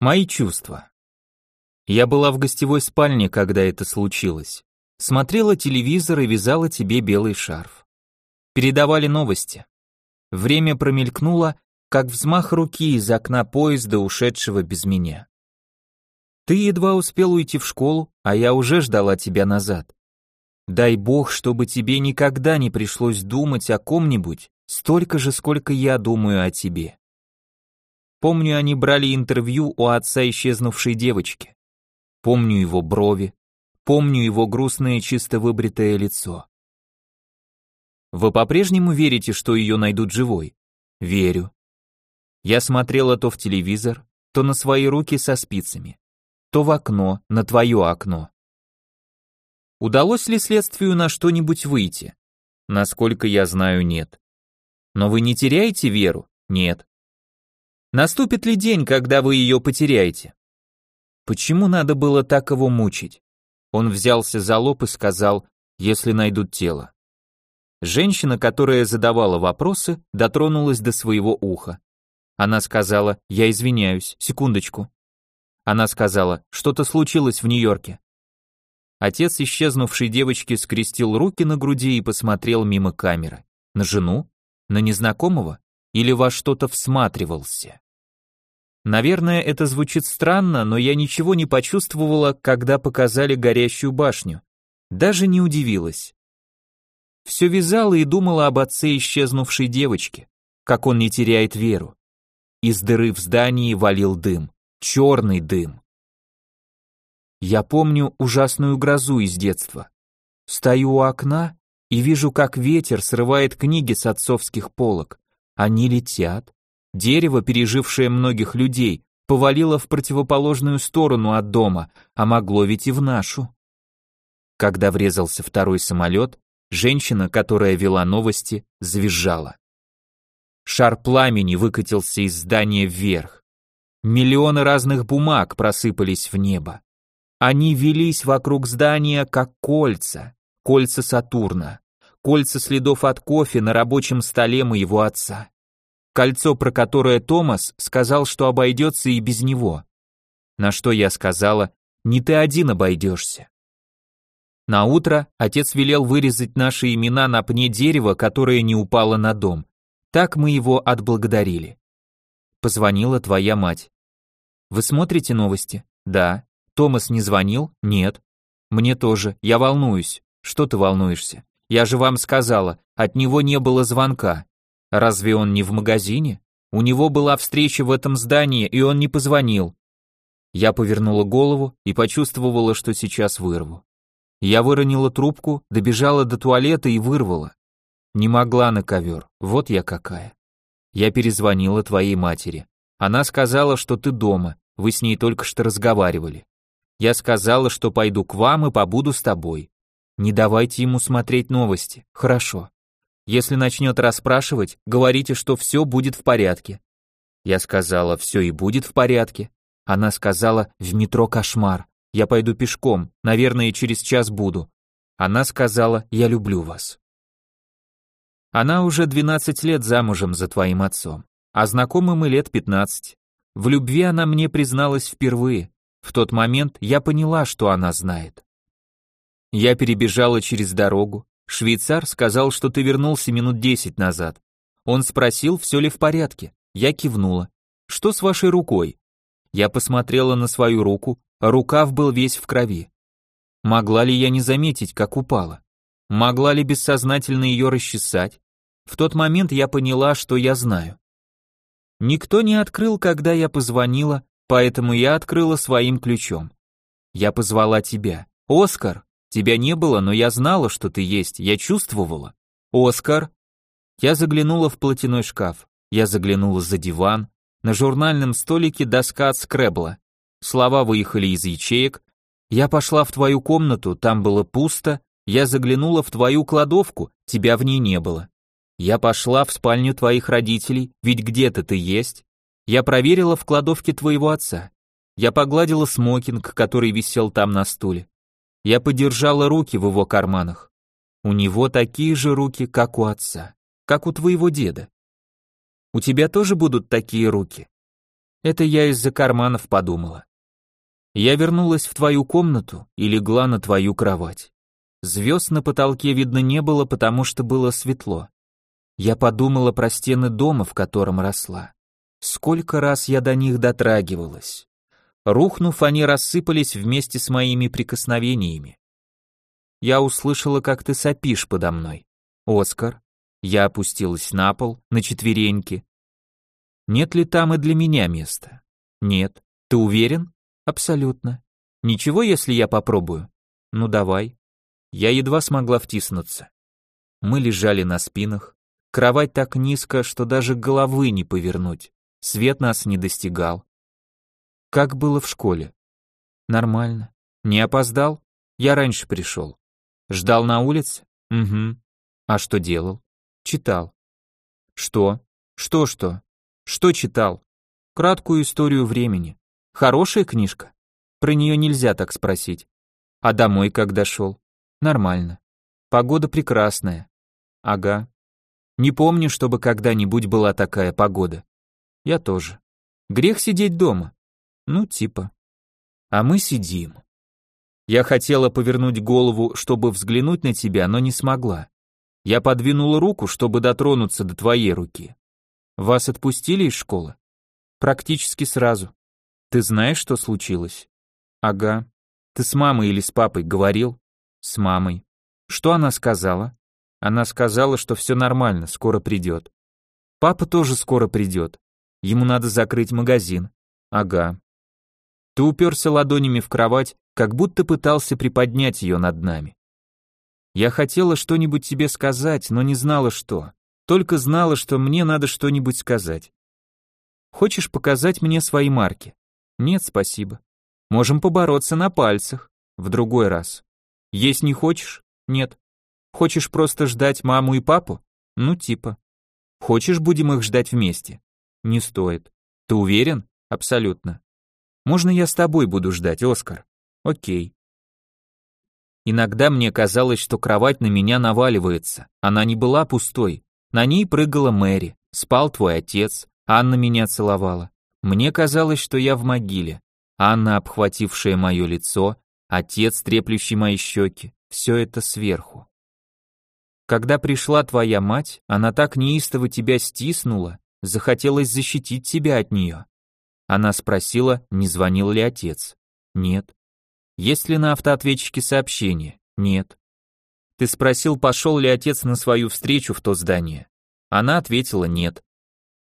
Мои чувства. Я была в гостевой спальне, когда это случилось. Смотрела телевизор и вязала тебе белый шарф. Передавали новости. Время промелькнуло, как взмах руки из окна поезда, ушедшего без меня. Ты едва успел уйти в школу, а я уже ждала тебя назад. Дай бог, чтобы тебе никогда не пришлось думать о ком-нибудь столько же, сколько я думаю о тебе. Помню, они брали интервью у отца исчезнувшей девочки. Помню его брови, помню его грустное чисто выбритое лицо. Вы по-прежнему верите, что ее найдут живой? Верю. Я смотрела то в телевизор, то на свои руки со спицами, то в окно, на твое окно. Удалось ли следствию на что-нибудь выйти? Насколько я знаю, нет. Но вы не теряете веру? Нет. Наступит ли день, когда вы ее потеряете? Почему надо было так его мучить? Он взялся за лоб и сказал, если найдут тело. Женщина, которая задавала вопросы, дотронулась до своего уха. Она сказала, я извиняюсь, секундочку. Она сказала, что-то случилось в Нью-Йорке. Отец исчезнувшей девочки скрестил руки на груди и посмотрел мимо камеры. На жену? На незнакомого? Или во что-то всматривался? Наверное, это звучит странно, но я ничего не почувствовала, когда показали горящую башню. Даже не удивилась. Все вязала и думала об отце исчезнувшей девочки, как он не теряет веру. Из дыры в здании валил дым, черный дым. Я помню ужасную грозу из детства. Стою у окна и вижу, как ветер срывает книги с отцовских полок. Они летят. Дерево, пережившее многих людей, повалило в противоположную сторону от дома, а могло ведь и в нашу. Когда врезался второй самолет, женщина, которая вела новости, завизжала. Шар пламени выкатился из здания вверх. Миллионы разных бумаг просыпались в небо. Они велись вокруг здания, как кольца, кольца Сатурна, кольца следов от кофе на рабочем столе моего отца. Кольцо, про которое Томас сказал, что обойдется и без него. На что я сказала, не ты один обойдешься. На утро отец велел вырезать наши имена на пне дерева, которое не упало на дом. Так мы его отблагодарили. Позвонила твоя мать. Вы смотрите новости? Да. Томас не звонил? Нет. Мне тоже. Я волнуюсь. Что ты волнуешься? Я же вам сказала, от него не было звонка. Разве он не в магазине? У него была встреча в этом здании, и он не позвонил. Я повернула голову и почувствовала, что сейчас вырву. Я выронила трубку, добежала до туалета и вырвала. Не могла на ковер, вот я какая. Я перезвонила твоей матери. Она сказала, что ты дома, вы с ней только что разговаривали. Я сказала, что пойду к вам и побуду с тобой. Не давайте ему смотреть новости, хорошо. Если начнет расспрашивать, говорите, что все будет в порядке. Я сказала, все и будет в порядке. Она сказала, в метро кошмар. Я пойду пешком, наверное, через час буду. Она сказала, я люблю вас. Она уже 12 лет замужем за твоим отцом, а знакомы мы лет 15. В любви она мне призналась впервые, в тот момент я поняла, что она знает. Я перебежала через дорогу. Швейцар сказал, что ты вернулся минут десять назад. Он спросил, все ли в порядке. Я кивнула. Что с вашей рукой? Я посмотрела на свою руку, рукав был весь в крови. Могла ли я не заметить, как упала? Могла ли бессознательно ее расчесать? В тот момент я поняла, что я знаю. Никто не открыл, когда я позвонила, Поэтому я открыла своим ключом. Я позвала тебя. Оскар, тебя не было, но я знала, что ты есть, я чувствовала. Оскар. Я заглянула в платяной шкаф. Я заглянула за диван. На журнальном столике доска от скребла. Слова выехали из ячеек. Я пошла в твою комнату, там было пусто. Я заглянула в твою кладовку, тебя в ней не было. Я пошла в спальню твоих родителей, ведь где-то ты есть. Я проверила в кладовке твоего отца. Я погладила смокинг, который висел там на стуле. Я подержала руки в его карманах. У него такие же руки, как у отца, как у твоего деда. У тебя тоже будут такие руки. Это я из-за карманов подумала. Я вернулась в твою комнату и легла на твою кровать. Звезд на потолке видно не было, потому что было светло. Я подумала про стены дома, в котором росла. Сколько раз я до них дотрагивалась. Рухнув, они рассыпались вместе с моими прикосновениями. Я услышала, как ты сопишь подо мной. Оскар. Я опустилась на пол, на четвереньки. Нет ли там и для меня места? Нет. Ты уверен? Абсолютно. Ничего, если я попробую? Ну давай. Я едва смогла втиснуться. Мы лежали на спинах. Кровать так низко, что даже головы не повернуть. Свет нас не достигал. Как было в школе? Нормально. Не опоздал? Я раньше пришел. Ждал на улице? Угу. А что делал? Читал. Что? Что-что? Что читал? Краткую историю времени. Хорошая книжка? Про нее нельзя так спросить. А домой когда шел? Нормально. Погода прекрасная. Ага. Не помню, чтобы когда-нибудь была такая погода. Я тоже. Грех сидеть дома. Ну, типа. А мы сидим. Я хотела повернуть голову, чтобы взглянуть на тебя, но не смогла. Я подвинула руку, чтобы дотронуться до твоей руки. Вас отпустили из школы? Практически сразу. Ты знаешь, что случилось? Ага. Ты с мамой или с папой говорил? С мамой. Что она сказала? Она сказала, что все нормально, скоро придет. Папа тоже скоро придет. Ему надо закрыть магазин. Ага. Ты уперся ладонями в кровать как будто пытался приподнять ее над нами. Я хотела что-нибудь тебе сказать, но не знала что. Только знала, что мне надо что-нибудь сказать. Хочешь показать мне свои марки? Нет, спасибо. Можем побороться на пальцах. В другой раз. Есть не хочешь? Нет. Хочешь просто ждать маму и папу? Ну, типа. Хочешь, будем их ждать вместе? Не стоит. Ты уверен? Абсолютно. Можно я с тобой буду ждать, Оскар? Окей. Иногда мне казалось, что кровать на меня наваливается. Она не была пустой. На ней прыгала Мэри, спал твой отец, Анна меня целовала. Мне казалось, что я в могиле. Анна, обхватившая мое лицо, отец, треплющий мои щеки, все это сверху. Когда пришла твоя мать, она так неистово тебя стиснула, захотелось защитить тебя от нее. Она спросила, не звонил ли отец. Нет. Есть ли на автоответчике сообщение? Нет. Ты спросил, пошел ли отец на свою встречу в то здание. Она ответила нет.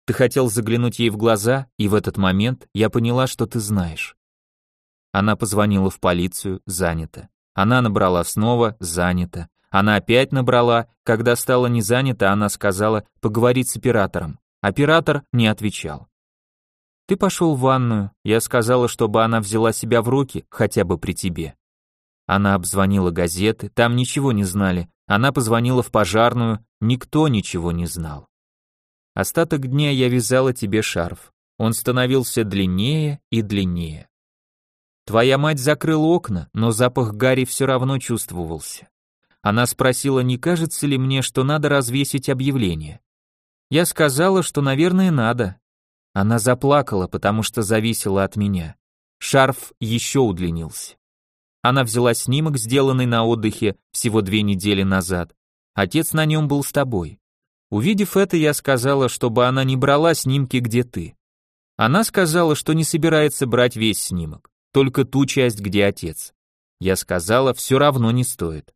Ты хотел заглянуть ей в глаза, и в этот момент я поняла, что ты знаешь. Она позвонила в полицию, занято. Она набрала снова, занято. Она опять набрала, когда стало не занято, она сказала поговорить с оператором. Оператор не отвечал. Ты пошел в ванную, я сказала, чтобы она взяла себя в руки, хотя бы при тебе. Она обзвонила газеты, там ничего не знали. Она позвонила в пожарную, никто ничего не знал. Остаток дня я вязала тебе шарф. Он становился длиннее и длиннее. Твоя мать закрыла окна, но запах гари все равно чувствовался. Она спросила, не кажется ли мне, что надо развесить объявление. Я сказала, что, наверное, надо, она заплакала, потому что зависела от меня. Шарф еще удлинился. Она взяла снимок, сделанный на отдыхе всего две недели назад. Отец на нем был с тобой. Увидев это, я сказала, чтобы она не брала снимки, где ты. Она сказала, что не собирается брать весь снимок, только ту часть, где отец. Я сказала, все равно не стоит.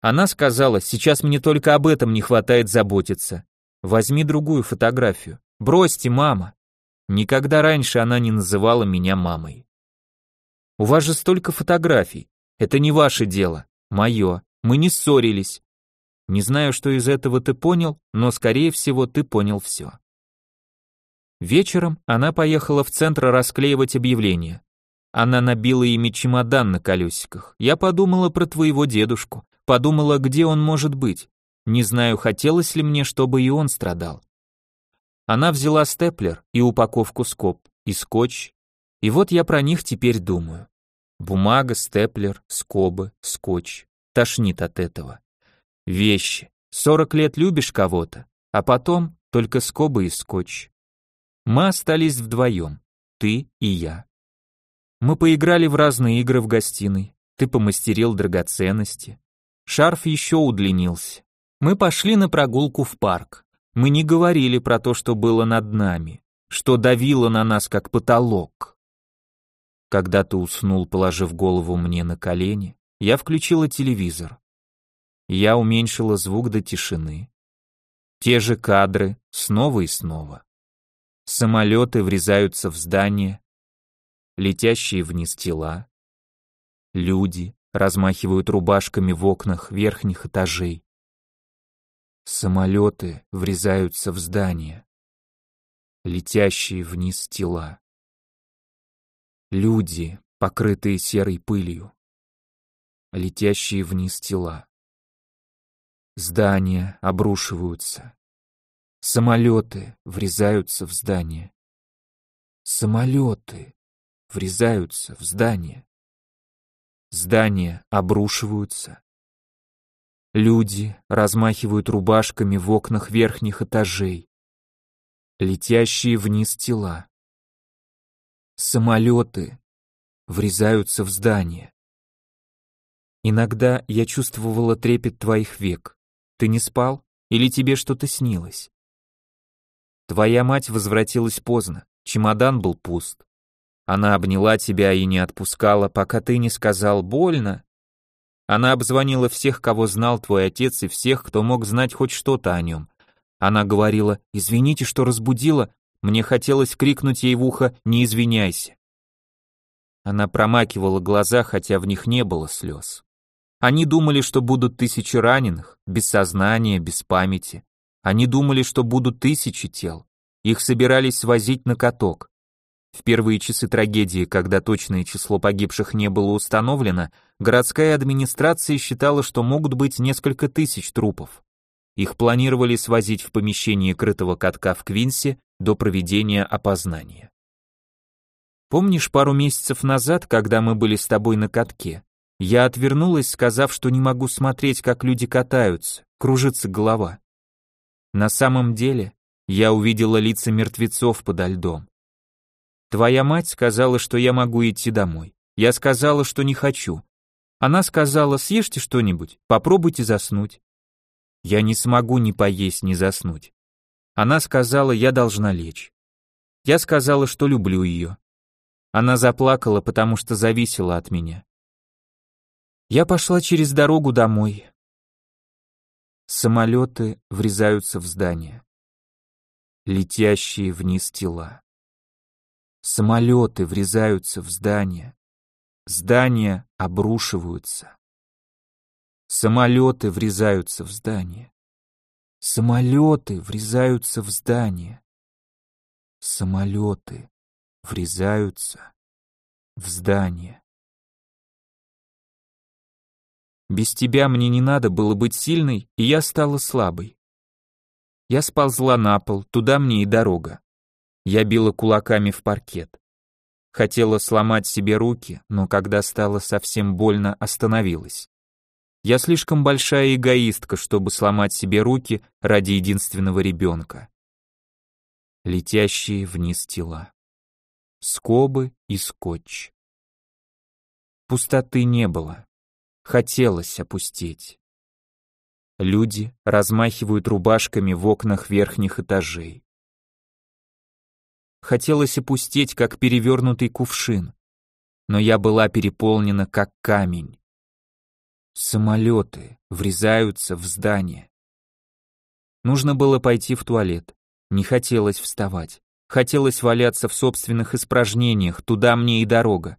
Она сказала, сейчас мне только об этом не хватает заботиться. Возьми другую фотографию. Бросьте, мама. Никогда раньше она не называла меня мамой. У вас же столько фотографий. Это не ваше дело, мое. Мы не ссорились. Не знаю, что из этого ты понял, но скорее всего ты понял все. Вечером она поехала в центр расклеивать объявления. Она набила ими чемодан на колесиках. Я подумала про твоего дедушку, подумала, где он может быть. Не знаю, хотелось ли мне, чтобы и он страдал. Она взяла степлер и упаковку скоб, и скотч, и вот я про них теперь думаю. Бумага, степлер, скобы, скотч. Тошнит от этого. Вещи. Сорок лет любишь кого-то, а потом только скобы и скотч. Мы остались вдвоем. ты и я. Мы поиграли в разные игры в гостиной, ты помастерил драгоценности. Шарф еще удлинился. Мы пошли на прогулку в парк. Мы не говорили про то, что было над нами, что давило на нас как потолок. Когда ты уснул, положив голову мне на колени, я включила телевизор. Я уменьшила звук до тишины. Те же кадры, снова и снова. Самолеты врезаются в здание, летящие вниз тела. Люди размахивают рубашками в окнах верхних этажей. Самолеты врезаются в здание, летящие вниз тела. Люди, покрытые серой пылью, летящие вниз тела. Здания обрушиваются. Самолеты врезаются в здание. Самолеты врезаются в здание. Здания обрушиваются. Люди размахивают рубашками в окнах верхних этажей. Летящие вниз тела. Самолеты врезаются в здание. Иногда я чувствовала трепет твоих век. Ты не спал? Или тебе что-то снилось? Твоя мать возвратилась поздно, чемодан был пуст. Она обняла тебя и не отпускала, пока ты не сказал «больно». Она обзвонила всех, кого знал твой отец, и всех, кто мог знать хоть что-то о нем. Она говорила «извините, что разбудила», мне хотелось крикнуть ей в ухо «не извиняйся». Она промакивала глаза, хотя в них не было слез. Они думали, что будут тысячи раненых, без сознания, без памяти. Они думали, что будут тысячи тел. Их собирались свозить на каток. В первые часы трагедии, когда точное число погибших не было установлено, городская администрация считала, что могут быть несколько тысяч трупов. Их планировали свозить в помещение крытого катка в Квинсе до проведения опознания. Помнишь пару месяцев назад, когда мы были с тобой на катке? Я отвернулась, сказав, что не могу смотреть, как люди катаются, кружится голова. На самом деле, я увидела лица мертвецов подо льдом. Твоя мать сказала, что я могу идти домой. Я сказала, что не хочу. Она сказала, съешьте что-нибудь, попробуйте заснуть. Я не смогу ни поесть, ни заснуть. Она сказала, я должна лечь. Я сказала, что люблю ее. Она заплакала, потому что зависела от меня. Я пошла через дорогу домой. Самолеты врезаются в здание. Летящие вниз тела. Самолеты врезаются в здание. Здания обрушиваются. Самолеты врезаются в здание. Самолеты врезаются в здание. Самолеты врезаются в здание. Без тебя мне не надо было быть сильной, и я стала слабой. Я сползла на пол, туда мне и дорога. Я била кулаками в паркет. Хотела сломать себе руки, но когда стало совсем больно, остановилась. Я слишком большая эгоистка, чтобы сломать себе руки ради единственного ребенка. Летящие вниз тела. Скобы и скотч. Пустоты не было хотелось опустить. Люди размахивают рубашками в окнах верхних этажей. Хотелось опустить, как перевернутый кувшин, но я была переполнена, как камень. Самолеты врезаются в здание. Нужно было пойти в туалет. Не хотелось вставать. Хотелось валяться в собственных испражнениях, туда мне и дорога.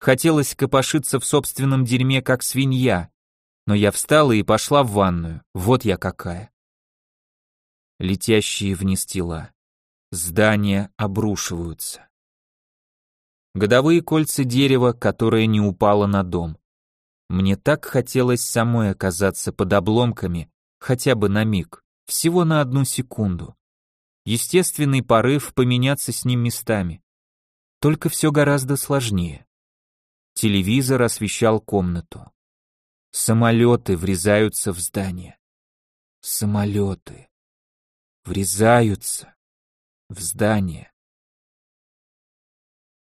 Хотелось копошиться в собственном дерьме, как свинья. Но я встала и пошла в ванную. Вот я какая. Летящие вниз тела. Здания обрушиваются. Годовые кольца дерева, которое не упало на дом. Мне так хотелось самой оказаться под обломками, хотя бы на миг, всего на одну секунду. Естественный порыв поменяться с ним местами. Только все гораздо сложнее. Телевизор освещал комнату. Самолеты врезаются в здание. Самолеты врезаются в здание.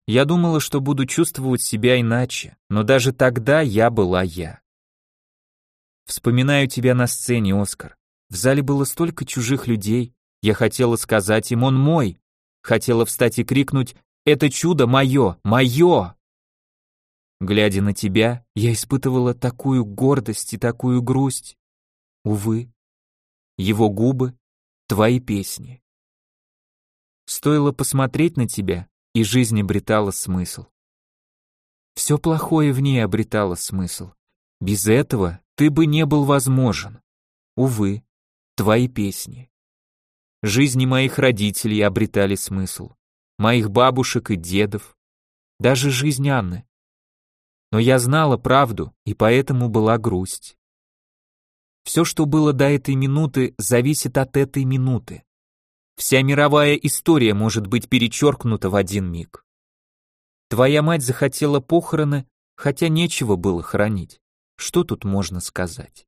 Я думала, что буду чувствовать себя иначе, но даже тогда я была я. Вспоминаю тебя на сцене, Оскар. В зале было столько чужих людей. Я хотела сказать им, он мой. Хотела встать и крикнуть, это чудо мое, мое. Глядя на тебя, я испытывала такую гордость и такую грусть. Увы, его губы, твои песни. Стоило посмотреть на тебя, и жизнь обретала смысл. Все плохое в ней обретало смысл. Без этого ты бы не был возможен. Увы, твои песни. Жизни моих родителей обретали смысл. Моих бабушек и дедов. Даже жизнь Анны. Но я знала правду, и поэтому была грусть. Все, что было до этой минуты, зависит от этой минуты. Вся мировая история может быть перечеркнута в один миг. Твоя мать захотела похороны, хотя нечего было хранить. Что тут можно сказать?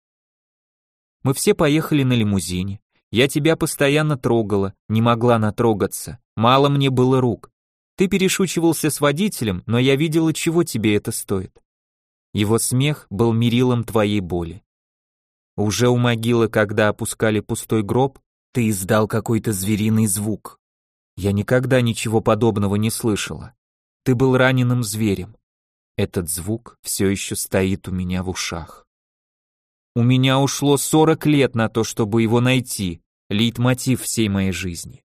Мы все поехали на лимузине. Я тебя постоянно трогала, не могла натрогаться. Мало мне было рук. Ты перешучивался с водителем, но я видела, чего тебе это стоит. Его смех был мерилом твоей боли. Уже у могилы, когда опускали пустой гроб, ты издал какой-то звериный звук. Я никогда ничего подобного не слышала. Ты был раненым зверем. Этот звук все еще стоит у меня в ушах. У меня ушло 40 лет на то, чтобы его найти, лейтмотив всей моей жизни.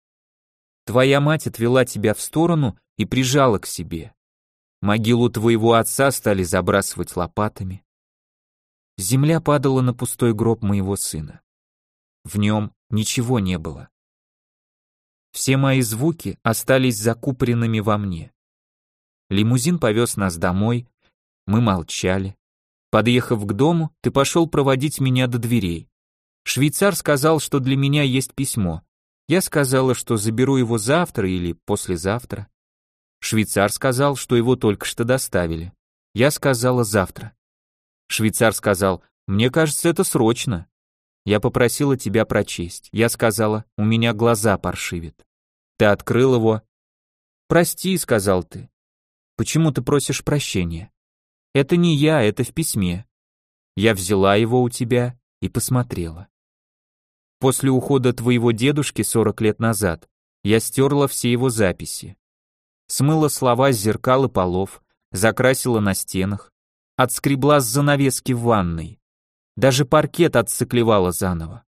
Твоя мать отвела тебя в сторону и прижала к себе. Могилу твоего отца стали забрасывать лопатами. Земля падала на пустой гроб моего сына. В нем ничего не было. Все мои звуки остались закупоренными во мне. Лимузин повез нас домой, мы молчали. Подъехав к дому, ты пошел проводить меня до дверей. Швейцар сказал, что для меня есть письмо. Я сказала, что заберу его завтра или послезавтра. Швейцар сказал, что его только что доставили. Я сказала завтра. Швейцар сказал, мне кажется, это срочно. Я попросила тебя прочесть. Я сказала, у меня глаза паршивят. Ты открыл его. Прости, сказал ты. Почему ты просишь прощения? Это не я, это в письме. Я взяла его у тебя и посмотрела. После ухода твоего дедушки 40 лет назад я стерла все его записи. Смыла слова с зеркал и полов, закрасила на стенах, отскребла с занавески в ванной. Даже паркет отциклевала заново.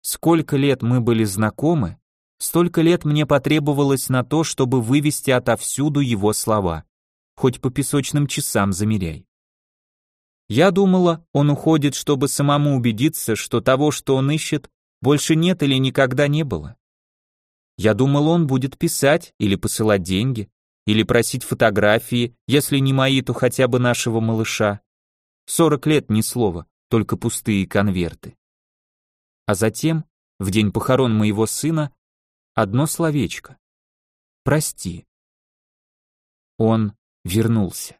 Сколько лет мы были знакомы, столько лет мне потребовалось на то, чтобы вывести отовсюду его слова. Хоть по песочным часам замеряй. Я думала, он уходит, чтобы самому убедиться, что того, что он ищет, больше нет или никогда не было. Я думала, он будет писать или посылать деньги, или просить фотографии, если не мои, то хотя бы нашего малыша. Сорок лет ни слова только пустые конверты. А затем, в день похорон моего сына, одно словечко. Прости. Он вернулся.